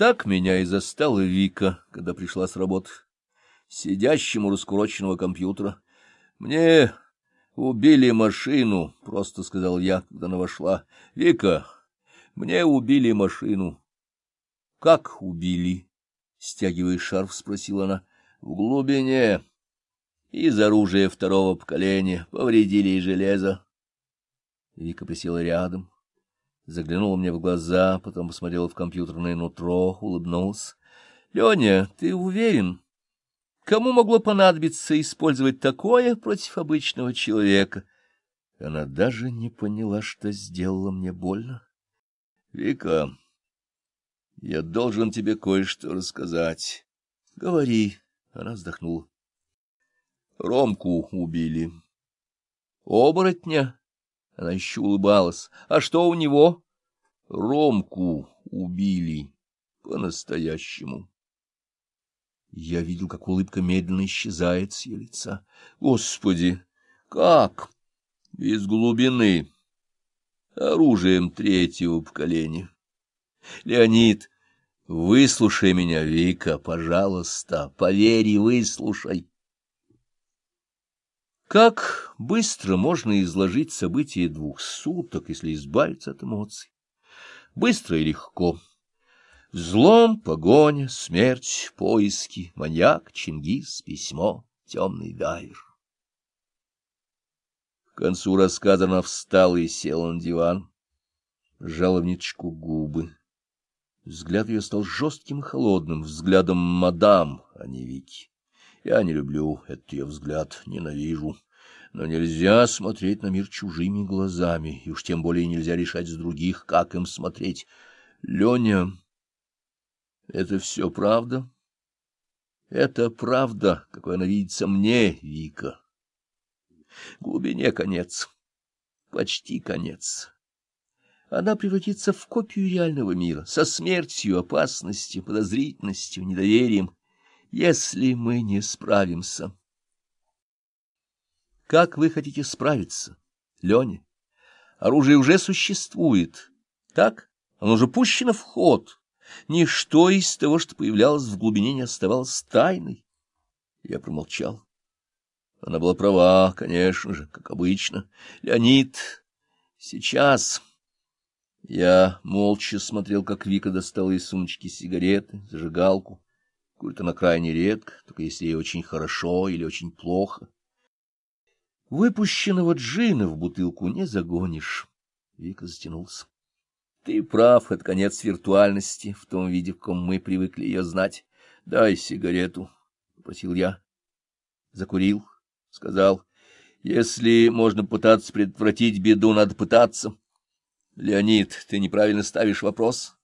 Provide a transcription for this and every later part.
Так меня и застала Вика, когда пришла с работы. Сидящему раскуроченного компьютера. Мне убили машину, — просто сказал я, когда она вошла. Вика, мне убили машину. — Как убили? — стягивая шарф, спросила она. — В глубине. Из оружия второго поколения повредили и железо. Вика присела рядом, заглянула мне в глаза, потом посмотрела в компьютерное нутро, улыбнулась. — Леня, ты уверен? Кому могло понадобиться использовать такое против обычного человека? Она даже не поняла, что сделала мне больно. — Вика, я должен тебе кое-что рассказать. — Говори. Она вздохнула. Ромку убили. Оборотня? Она еще улыбалась. А что у него? Ромку убили. По-настоящему. Я видел, как улыбка медленно исчезает с ее лица. Господи, как? Из глубины. Оружием третьего поколения. Леонид, выслушай меня, Вика, пожалуйста, поверь и выслушай. Как быстро можно изложить события двух суток, если избавиться от эмоций? Быстро и легко. Взлом, погоня, смерть, поиски, маньяк, Чингис, письмо, темный дайвер. К концу рассказа она встала и села на диван, сжала в ниточку губы. Взгляд ее стал жестким и холодным, взглядом мадам, а не Вики. Я не люблю этот ее взгляд, ненавижу. Но нельзя смотреть на мир чужими глазами, и уж тем более нельзя решать с других, как им смотреть. Леня, это все правда? Это правда, какой она видится мне, Вика. Глубине конец, почти конец. Она превратится в копию реального мира, со смертью, опасностью, подозрительностью, недоверием, если мы не справимся. Как вы хотите справиться, Леня? Оружие уже существует, так? Оно уже пущено в ход. Ничто из того, что появлялось в глубине, не оставалось тайной. Я промолчал. Она была права, конечно же, как обычно. Леонид, сейчас... Я молча смотрел, как Вика достала из сумочки сигареты, зажигалку. Курит она крайне редко, только если ей очень хорошо или очень плохо. Выпущенного джина в бутылку не загонишь. Вика затянулся. Ты прав, это конец виртуальности, в том виде, в каком мы привыкли ее знать. Дай сигарету, — попросил я. Закурил, сказал. Если можно пытаться предотвратить беду, надо пытаться. Леонид, ты неправильно ставишь вопрос.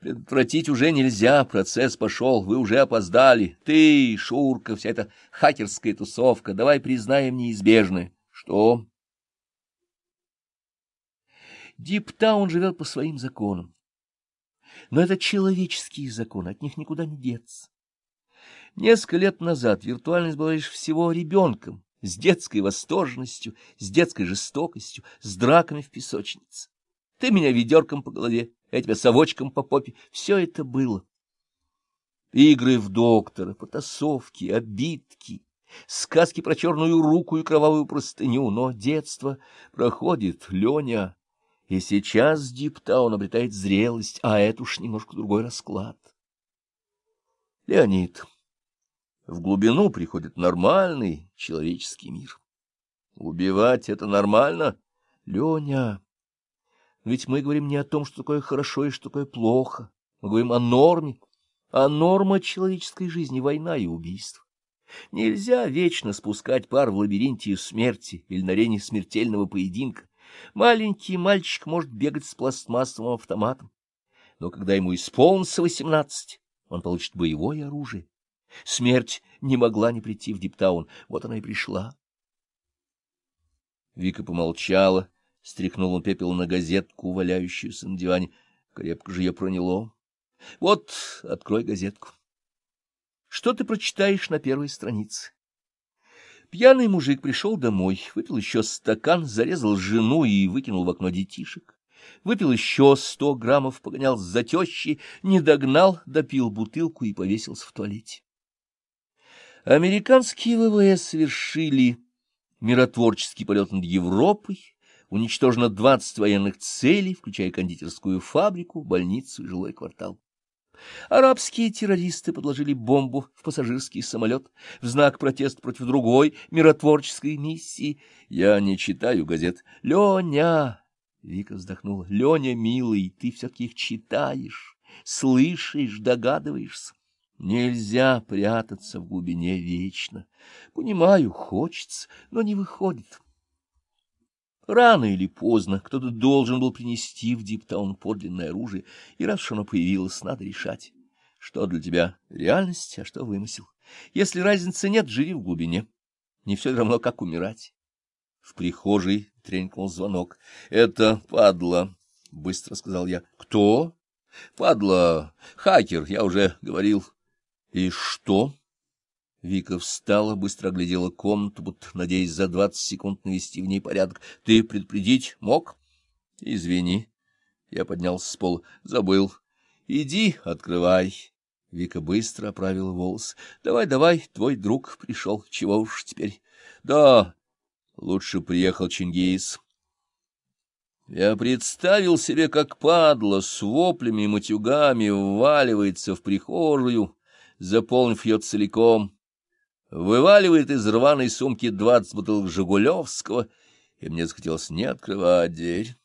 Предотвратить уже нельзя, процесс пошел, вы уже опоздали. Ты, Шурка, вся эта хакерская тусовка, давай признаем неизбежное. Что? Диптаун живет по своим законам. Но это человеческие законы, от них никуда не деться. Несколько лет назад виртуальность была лишь всего ребенком, с детской восторженностью, с детской жестокостью, с драками в песочнице. Ты меня ведерком по голове, я тебя совочком по попе. Все это было. Игры в доктора, потасовки, обидки, сказки про черную руку и кровавую простыню. Но детство проходит, Леня, и сейчас Диптаун обретает зрелость, а это уж немножко другой расклад. Леонид, в глубину приходит нормальный человеческий мир. Убивать — это нормально? Леня... Ведь мы говорим не о том, что такое хорошо и что такое плохо. Мы говорим о норме. А норма человеческой жизни — война и убийство. Нельзя вечно спускать пар в лабиринте смерти или на арене смертельного поединка. Маленький мальчик может бегать с пластмассовым автоматом. Но когда ему исполнится восемнадцать, он получит боевое оружие. Смерть не могла не прийти в Диптаун. Вот она и пришла. Вика помолчала Стряхнул он пепел на газетку, валяющуюся на диване. Крепко же ее проняло. Вот, открой газетку. Что ты прочитаешь на первой странице? Пьяный мужик пришел домой, выпил еще стакан, зарезал жену и выкинул в окно детишек. выпил еще сто граммов, погонял за тещей, не догнал, допил бутылку и повесился в туалете. Американские ВВС совершили миротворческий полет над Европой, уничтожено 20 военных целей, включая кондитерскую фабрику, больницу и жилой квартал. Арабские террористы подложили бомбу в пассажирский самолет в знак протеста против другой миротворческой миссии. Я не читаю газет. Леня! Вика вздохнула. Леня, милый, ты все-таки их читаешь, слышишь, догадываешься. Нельзя прятаться в глубине вечно. Понимаю, хочется, но не выходит. Рано или поздно кто-то должен был принести в Диптаун подлинное оружие, и раз уж оно появилось, надо решать, что для тебя реальность, а что вымысел. Если разницы нет, живи в глубине. Не все равно, как умирать. В прихожей тренькнул звонок. — Это падла, — быстро сказал я. — Кто? — Падла. Хакер, я уже говорил. — И что? Вика встала, быстро оглядела комнату, будто надеясь за двадцать секунд навести в ней порядок. — Ты предупредить мог? — Извини. Я поднялся с пола. — Забыл. — Иди, открывай. Вика быстро оправила волосы. — Давай, давай, твой друг пришел. Чего уж теперь? — Да, лучше приехал Чингис. Я представил себе, как падла с воплями и матюгами вваливается в прихожую, заполнив ее целиком, вываливает из рваной сумки двадцать бутылок Жигулевского, и мне захотелось не открывать дверь.